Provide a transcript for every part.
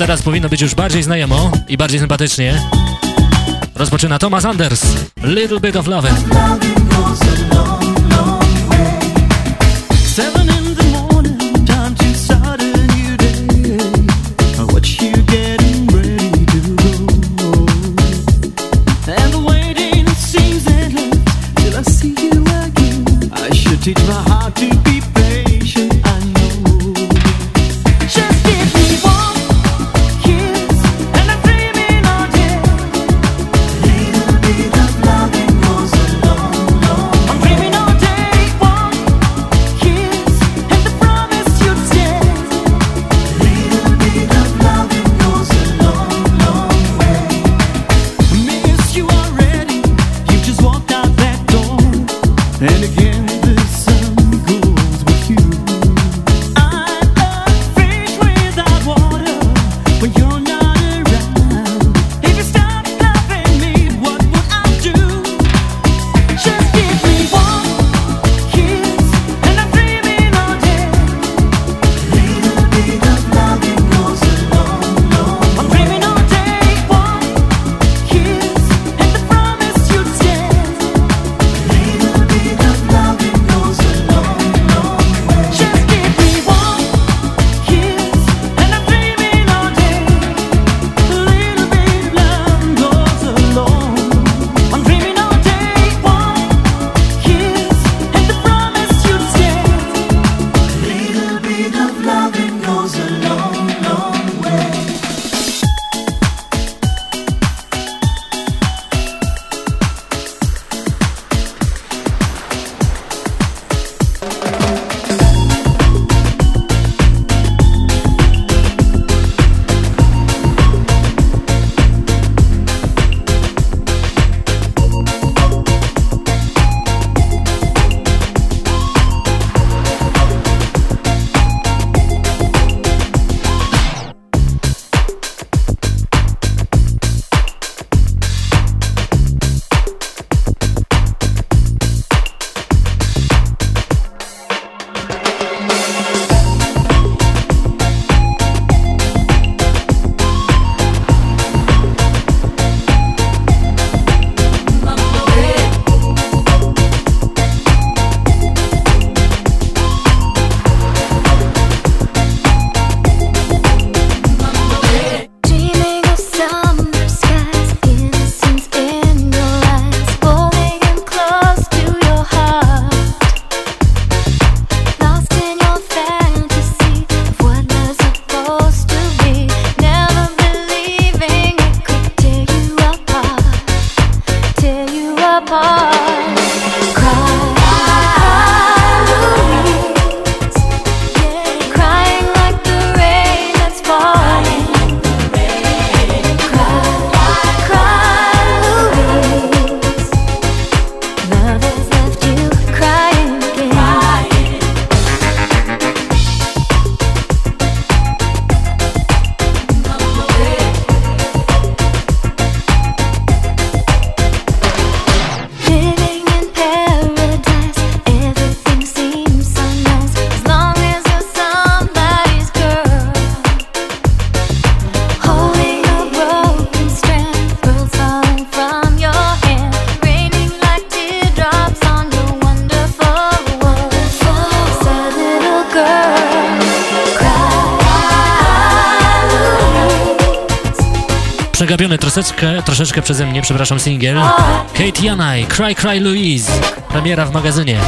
Teraz powinno być już bardziej znajomo i bardziej sympatycznie. Rozpoczyna Thomas Anders. Little bit of love. And again. Troszeczkę, przeze mnie, przepraszam, singiel. Kate Yanai, Cry Cry Louise. Premiera w magazynie.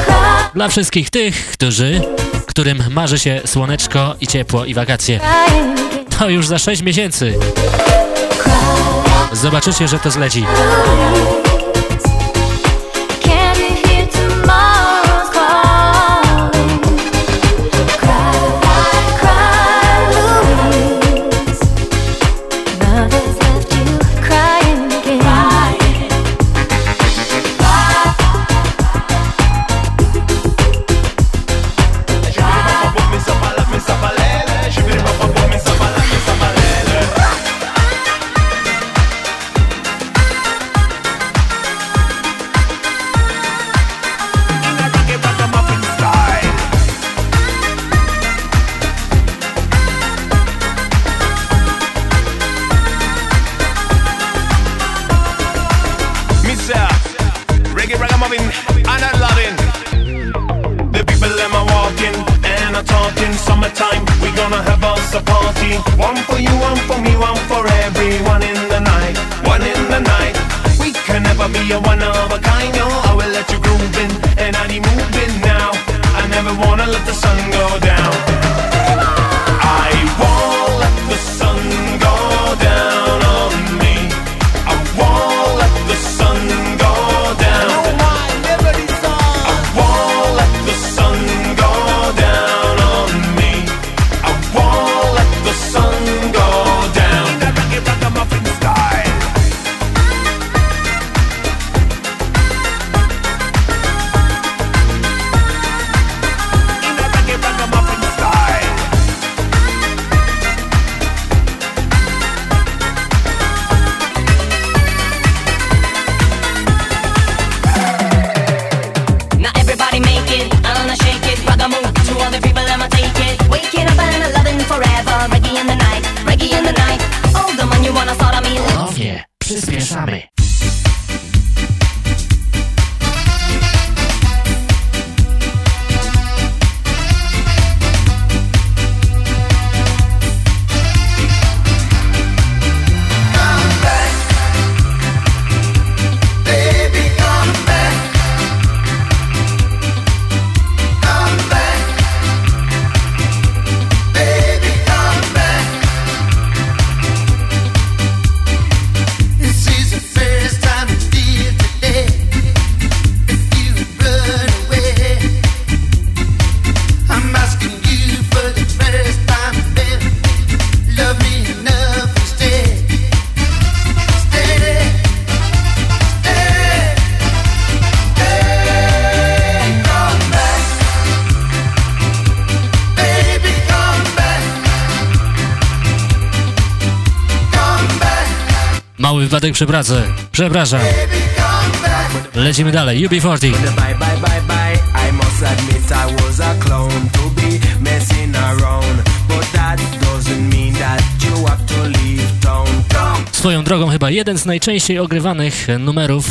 Dla wszystkich tych, którzy, którym marzy się słoneczko i ciepło i wakacje. To już za 6 miesięcy. Zobaczycie, że to zleci. Pracy. Przepraszam. Lecimy dalej. UB40. Swoją drogą chyba jeden z najczęściej ogrywanych numerów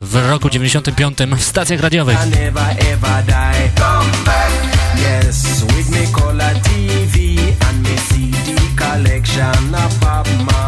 w roku 95 w stacjach radiowych. Yes, with me color TV and me CD collection of Bob Marley.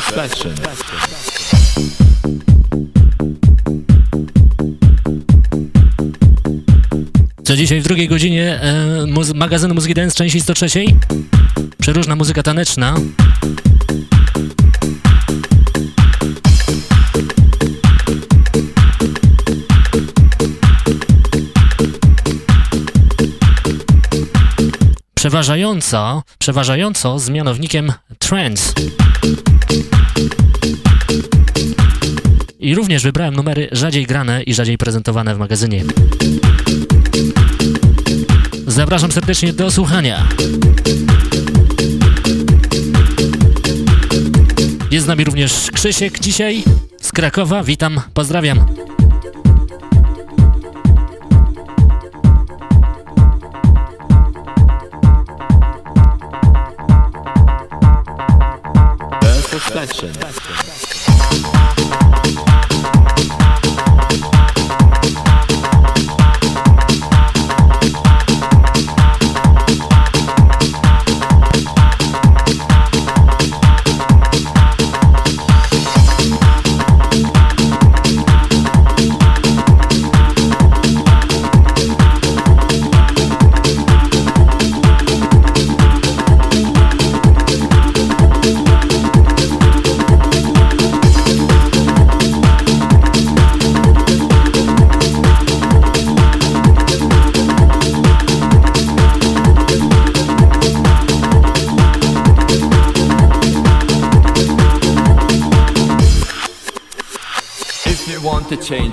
Satisfaction. Co dzisiaj w drugiej godzinie e, muzy magazynu Muzyki Dance części 103. Przeróżna muzyka taneczna. Przeważająco, przeważająco z mianownikiem trance. I również wybrałem numery rzadziej grane i rzadziej prezentowane w magazynie. Zapraszam serdecznie do słuchania. Jest z nami również Krzysiek dzisiaj z Krakowa. Witam, pozdrawiam. Klatschen. Klatschen.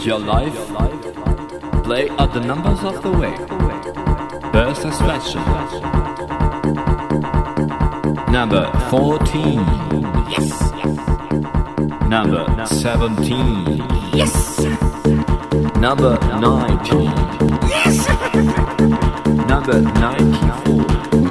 Your life? Play at the numbers of the way. First satisfaction. Number 14. Yes. Number 17. Yes. Number 19. Yes. Number 94.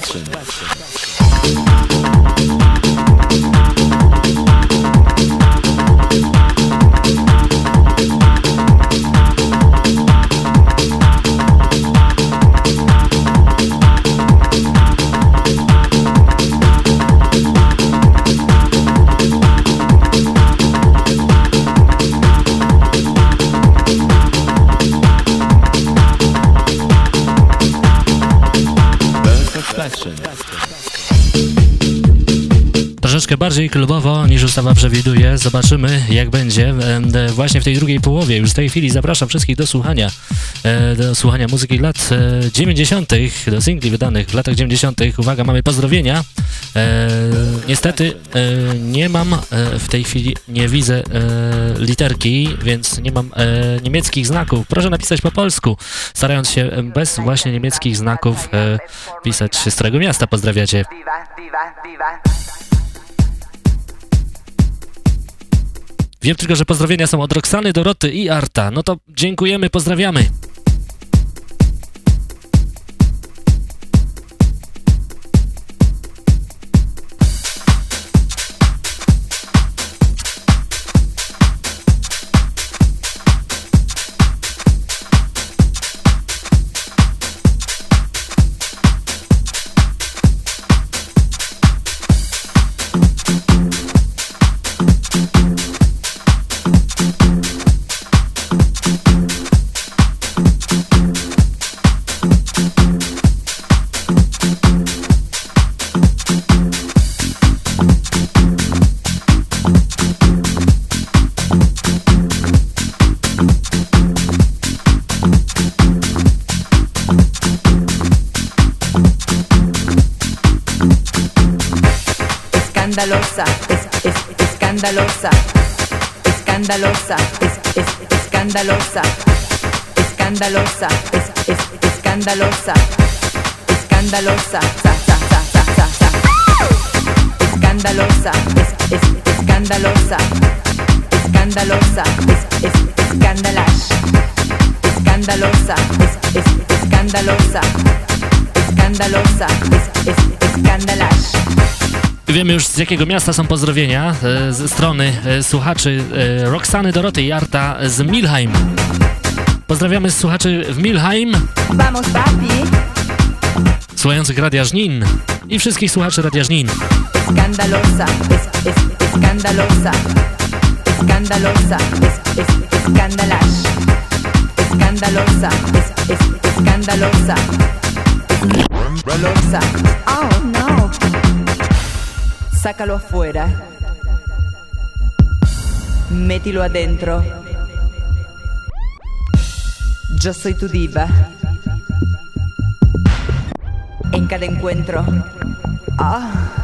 请客 bardziej klubowo niż ustawa przewiduje. Zobaczymy, jak będzie właśnie w tej drugiej połowie. Już w tej chwili zapraszam wszystkich do słuchania, e, do słuchania muzyki lat 90., e, do singli wydanych w latach 90. Uwaga, mamy pozdrowienia. E, niestety nie mam w tej chwili, nie widzę literki, więc nie mam niemieckich znaków. Proszę napisać po polsku, starając się bez właśnie niemieckich znaków pisać z Starego Miasta. Pozdrawiacie. Wiem tylko, że pozdrowienia są od Roxany, Doroty i Arta. No to dziękujemy, pozdrawiamy. Escandalosa, es, es, escandalosa, escandalosa, es, es, escandalosa, escandalosa, es, es, escandalosa, escandalosa, sa, sa, sa, sa, sa, sa. escandalosa, es, es, escandalosa, escandalosa, es, escandalosa, es, es, escandalosa, escandalosa, es. Wiemy już z jakiego miasta są pozdrowienia e, ze strony e, słuchaczy e, Roxany, Doroty i Arta z Milheim. Pozdrawiamy słuchaczy w Milheim, słuchających Radia Żnin i wszystkich słuchaczy Radia Żnin. escandalosa, es, es, escandalosa, escandalosa, es, es, escandalash, escandalosa, es, es, escandalosa, escandalosa. Oh no, sácalo afuera, métilo adentro. Yo soy tu diva. En cada encuentro. Ah.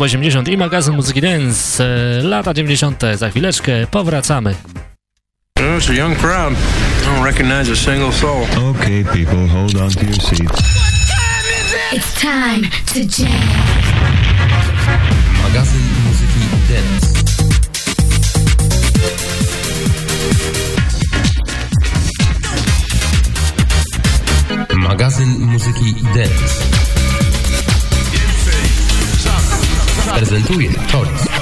Top 80 i magazyn Muzyki Dance, lata 90. Za chwileczkę powracamy. Oh, it's a young crowd. I don't recognize a single soul. Okay, people, hold on to your seats. It's time to jam. Prezentuje Toris.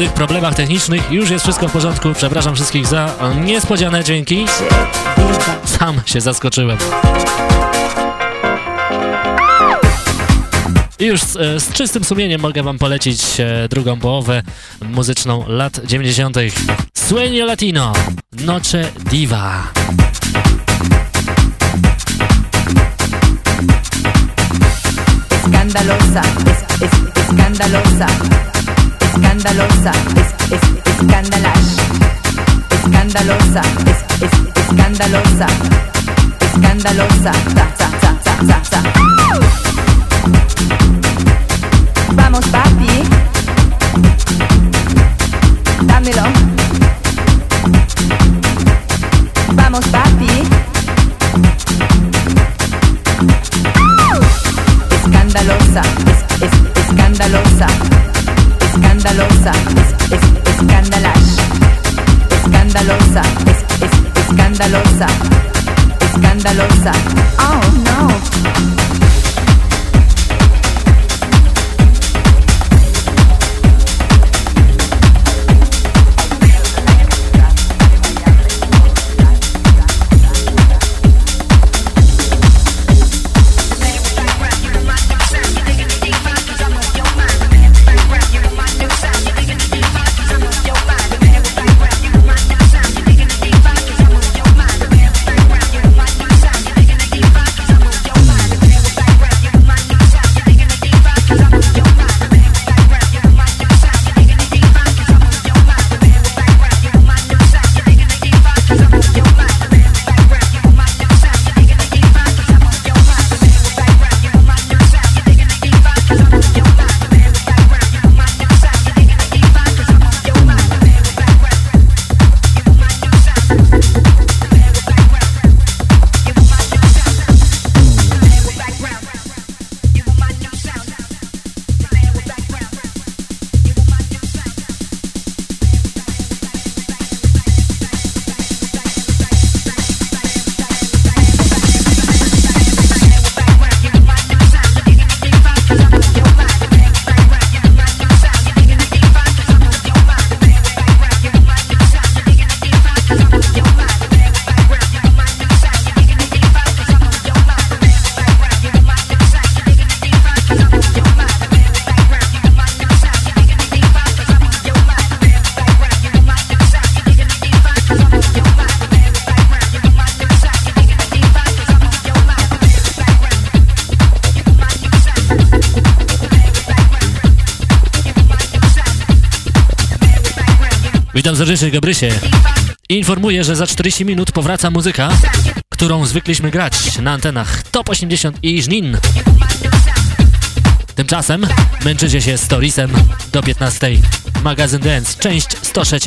Drobnych problemach technicznych już jest wszystko w porządku. Przepraszam wszystkich za niespodziane viva. Sam się zaskoczyłem. I już z, z czystym sumieniem mogę wam polecić e, drugą połowę muzyczną lat 90. Sueño Latino, Noche Diva. Escandalosa, es, es, escandalosa, escandalosa, es, es, escandalash, escandalosa, es, es, escandalosa, escandalosa, sa, sa, sa, sa, sa, sa. Vamos papi, dámelo. Vamos papi. escandalosa, es, es, escandalosa, escandalosa, es, es, escandalash, escandalosa, es, es, escandalosa, escandalosa. Oh no. Gabrysie. Informuję, że za 40 minut powraca muzyka, którą zwykliśmy grać na antenach Top 80 i Żnin. Tymczasem męczycie się z Torisem do 15. Magazyn Dance, część 103.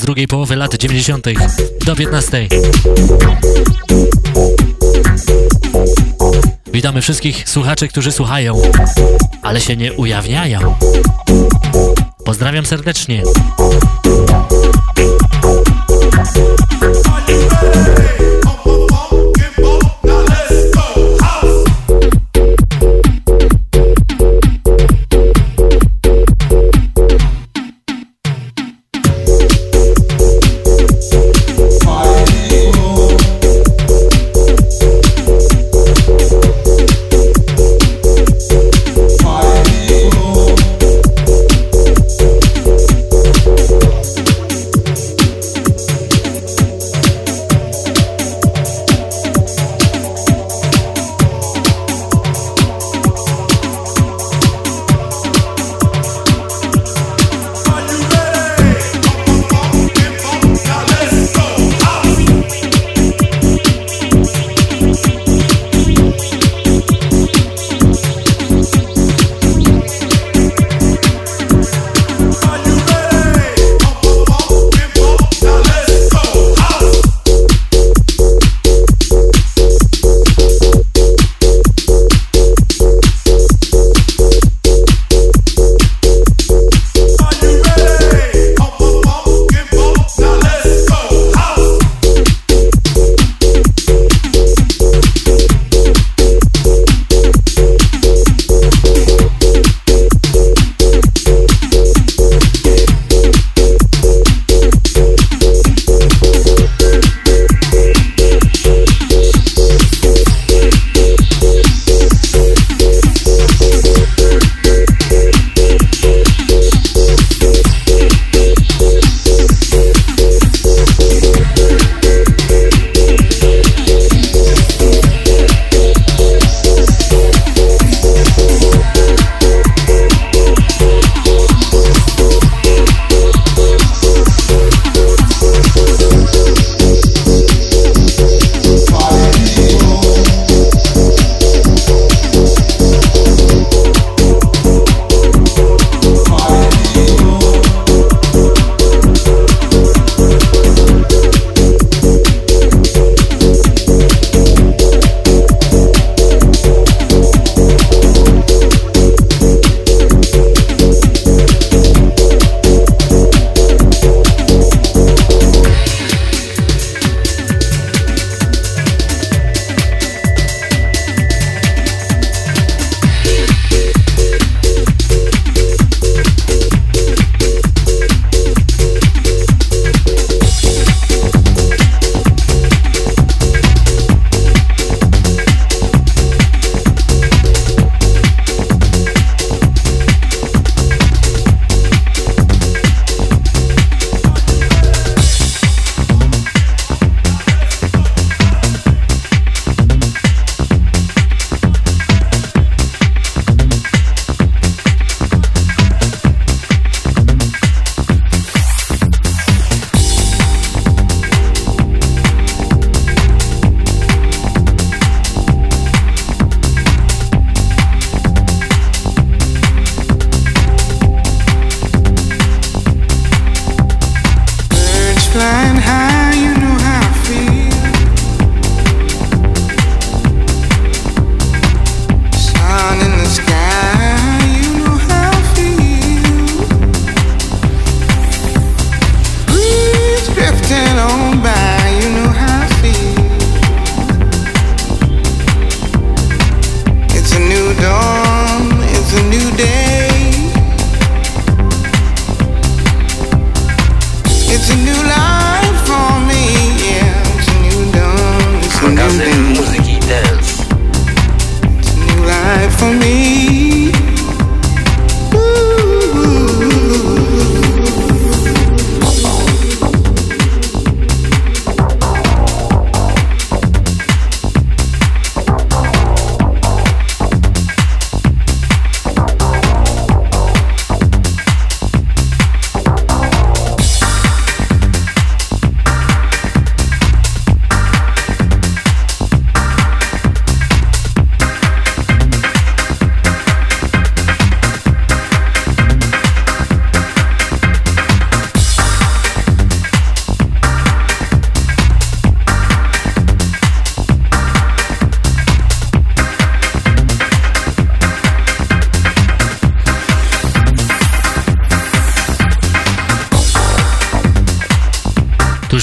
z drugiej połowy lat 90. do 15. Witamy wszystkich słuchaczy, którzy słuchają, ale się nie ujawniają. Pozdrawiam serdecznie.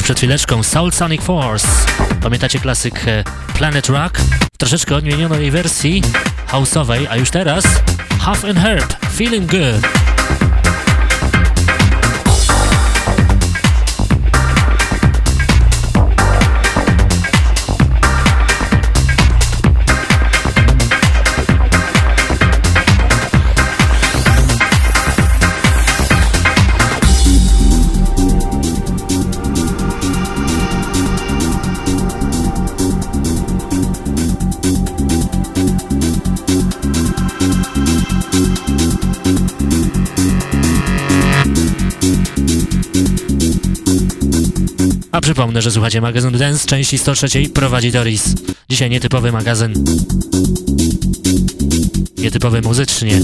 Przed chwileczką Soul Sonic Force. Pamiętacie klasyk e, Planet Rock? Troszeczkę odmienionej wersji house'owej, a już teraz Half and Herb, Feeling Good. Przypomnę, że słuchacie magazynu Dance części 103 prowadzi Doris. Dzisiaj nietypowy magazyn. Nietypowy muzycznie.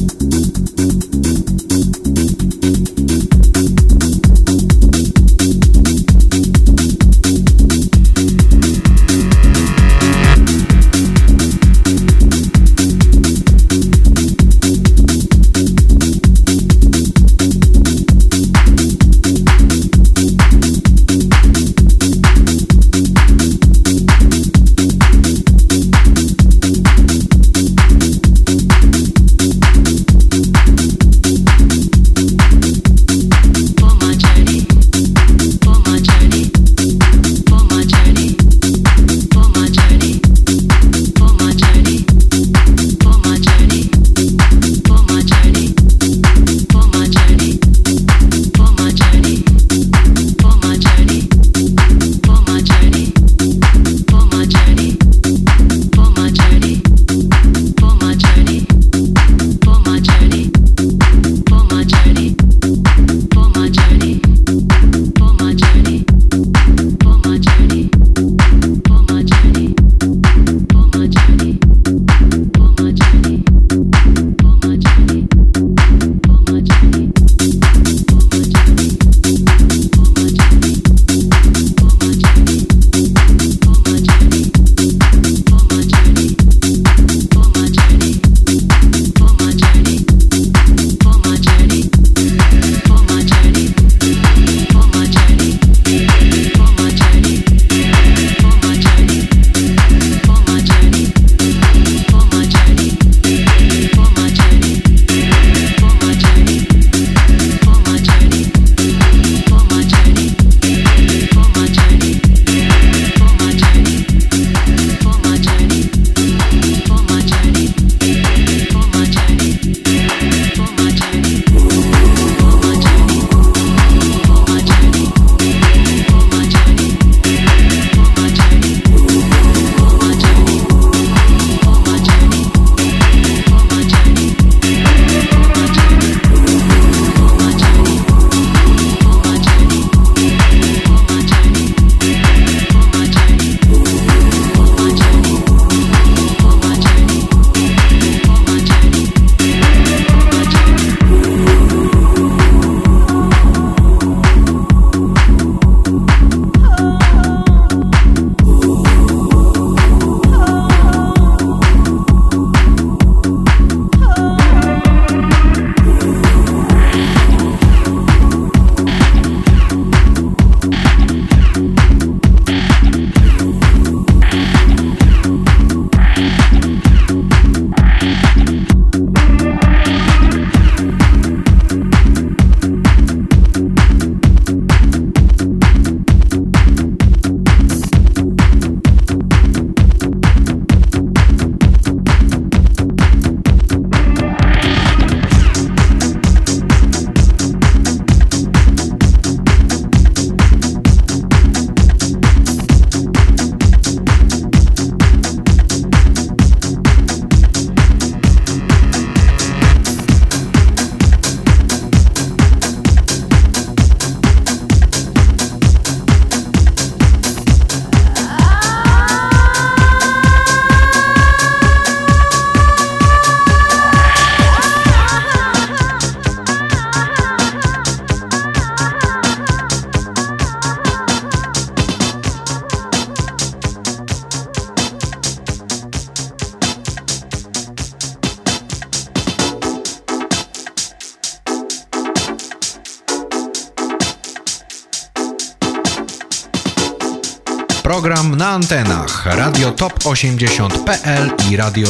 Antenach. Radio Top 80.pl i Radio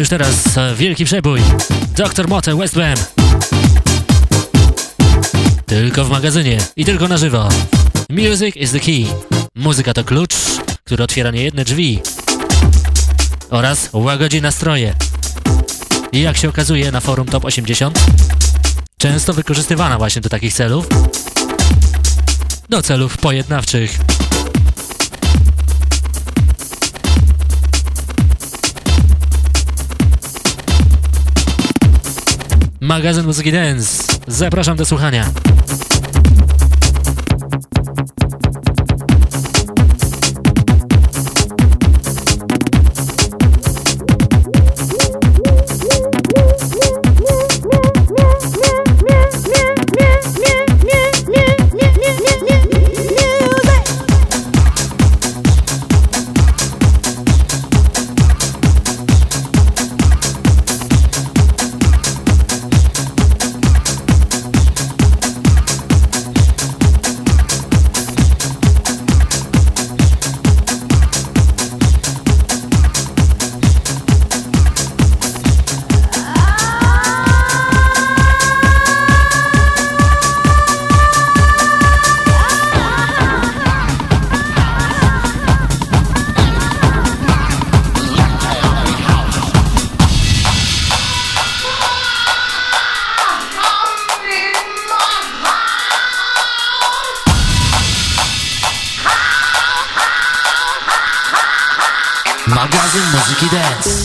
już teraz e, wielki przebój. Dr. Motte, West Bam. Tylko w magazynie i tylko na żywo. Music is the key. Muzyka to klucz, który otwiera niejedne drzwi oraz łagodzi nastroje. I jak się okazuje na forum Top 80, często wykorzystywana właśnie do takich celów, do celów pojednawczych. Magazyn muzyki dance. Zapraszam do słuchania. Music Dance.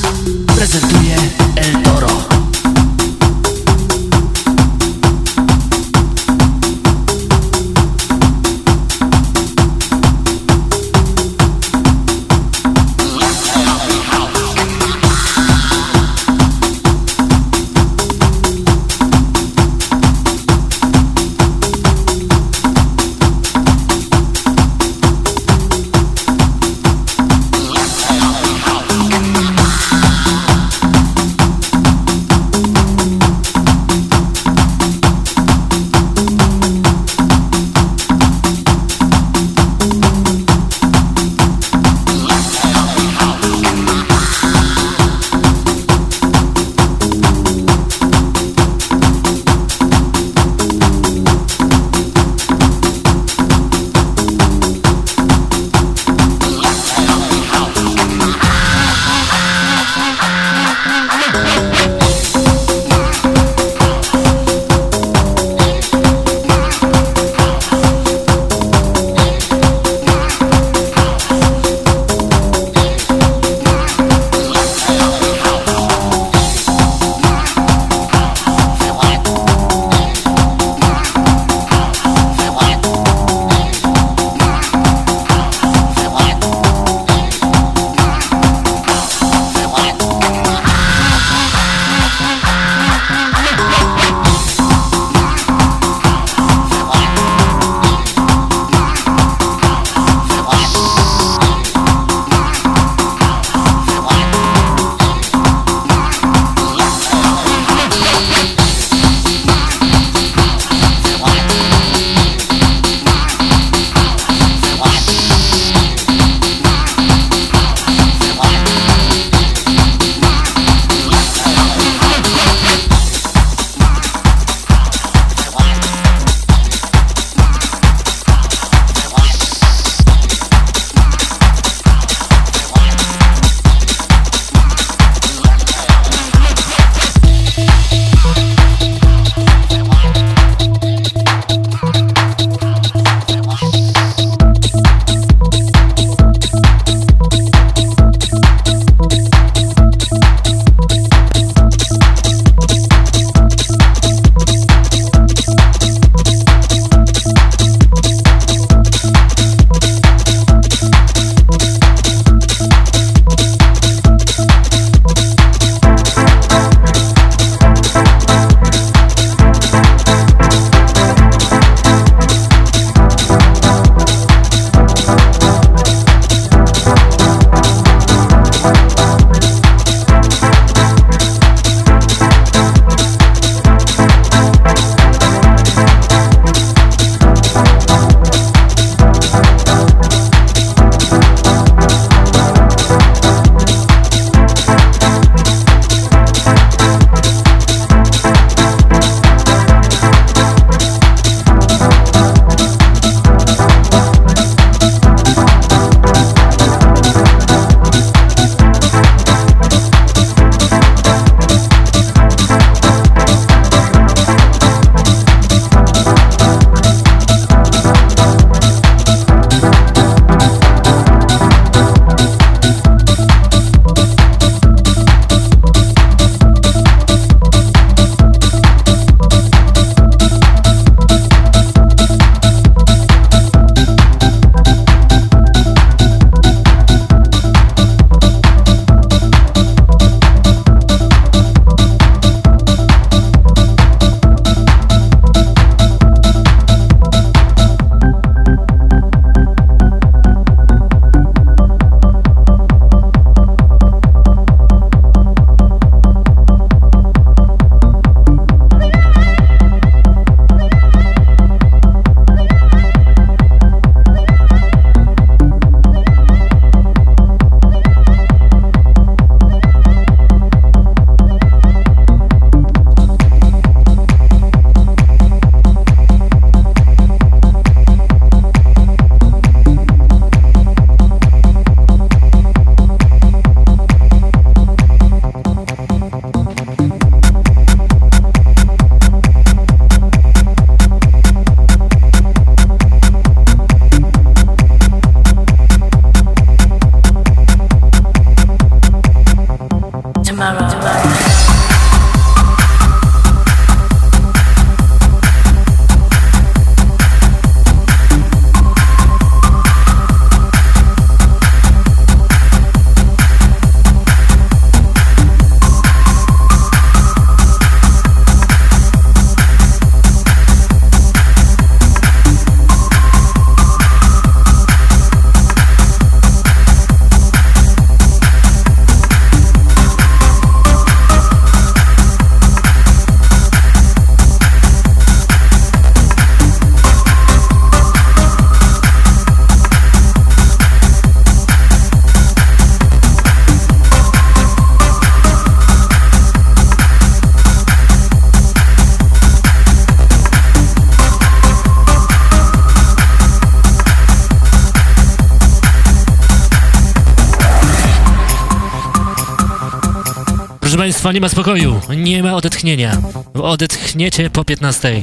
Państwa, nie ma spokoju, nie ma odetchnienia. Odetchniecie po 15.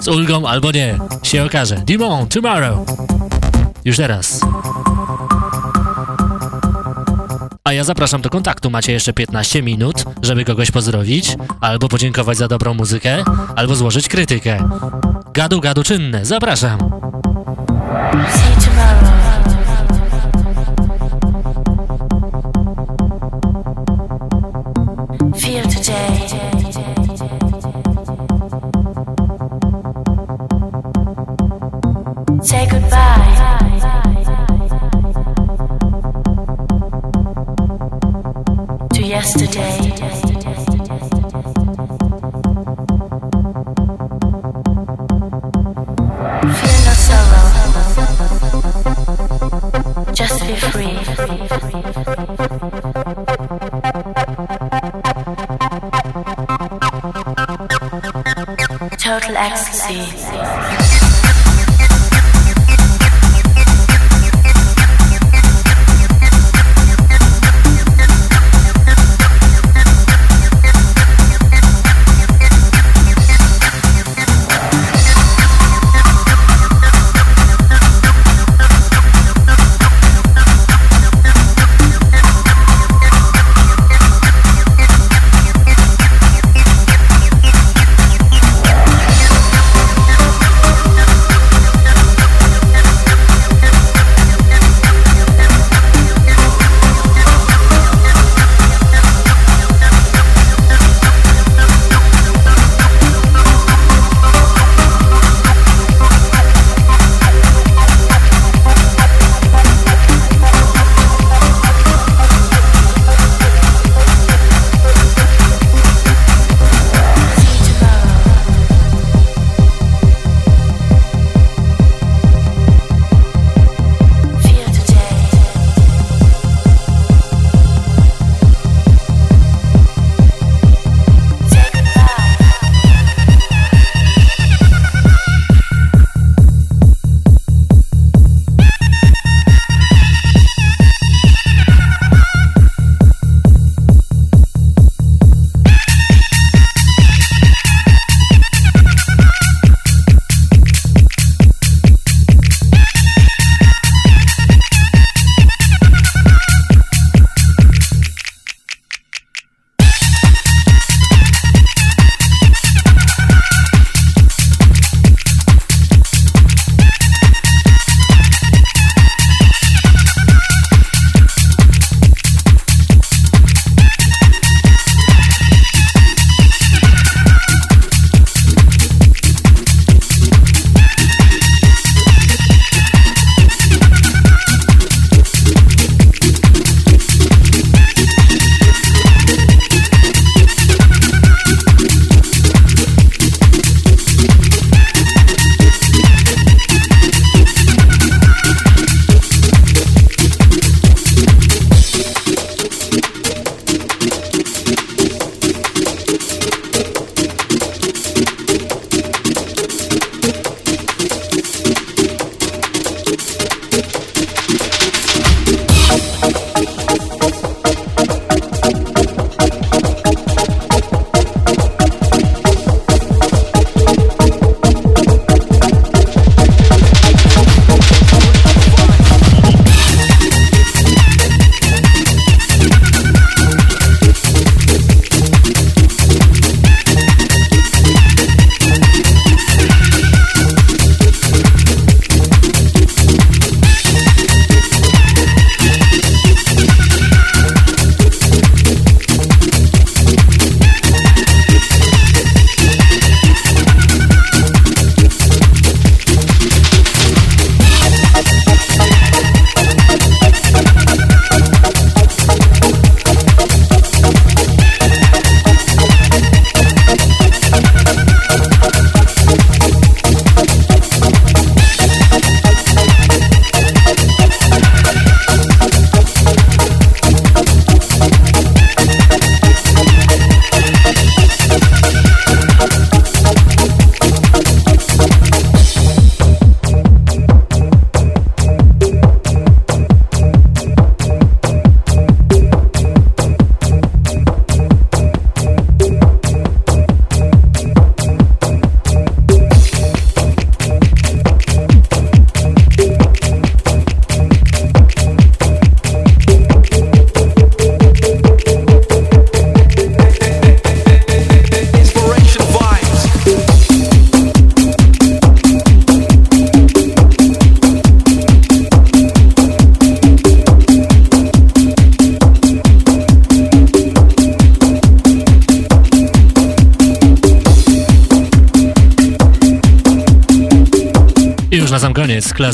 Z ulgą albo nie, się okaże. Dimon, tomorrow. Już teraz. A ja zapraszam do kontaktu. Macie jeszcze 15 minut, żeby kogoś pozdrowić, albo podziękować za dobrą muzykę, albo złożyć krytykę. Gadu, gadu czynne. Zapraszam. See tomorrow. Galaxy.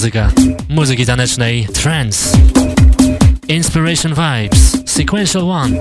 Klasyka muzyki tanecznej trance. Inspiration Vibes, Sequential One.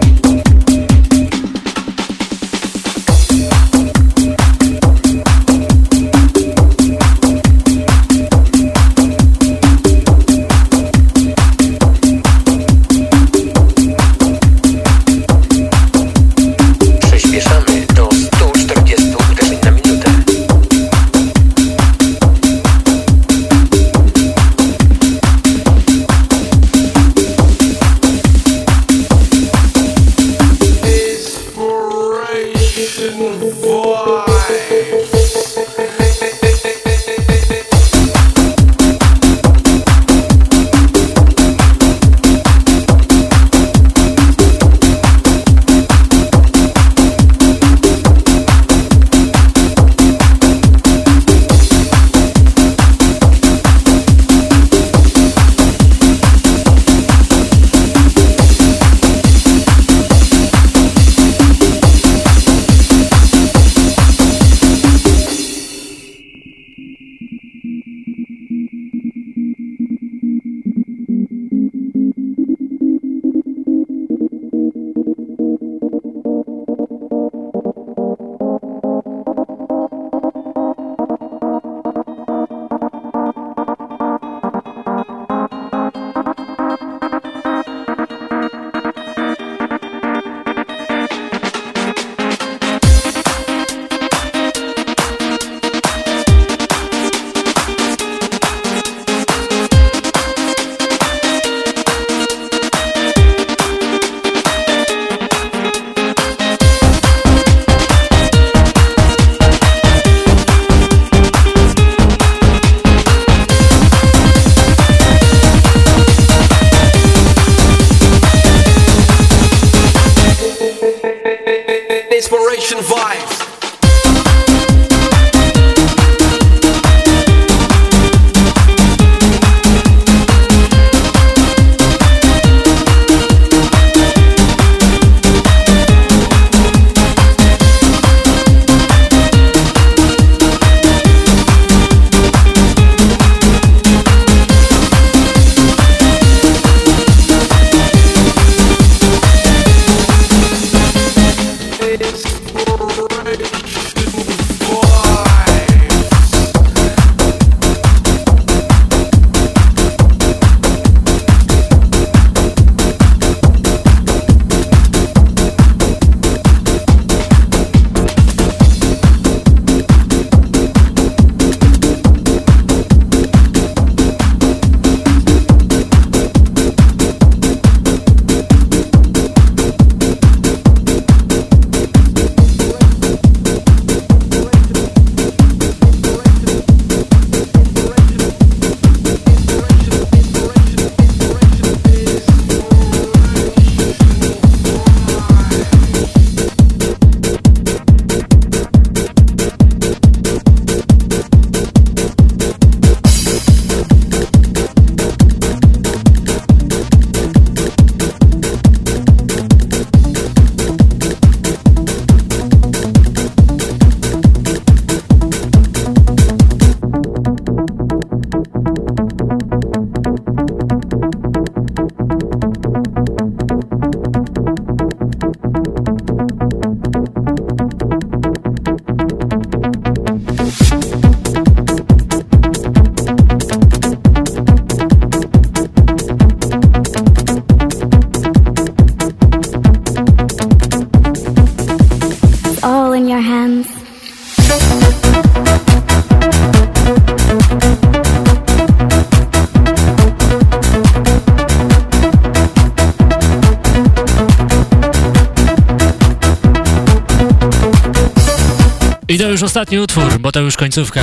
Ostatni utwór, bo to już końcówka.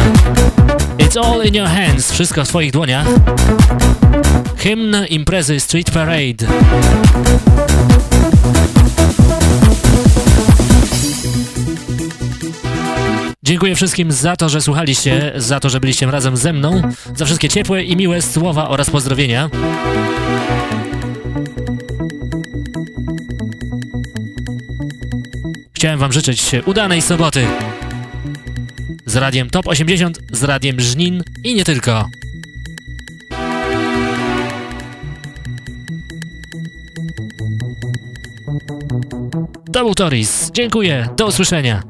It's all in your hands, wszystko w twoich dłoniach. Hymn imprezy Street Parade. Dziękuję wszystkim za to, że słuchaliście, za to, że byliście razem ze mną, za wszystkie ciepłe i miłe słowa oraz pozdrowienia. Chciałem Wam życzyć udanej soboty z Radiem Top 80, z Radiem Żnin i nie tylko. To był Toris. Dziękuję. Do usłyszenia.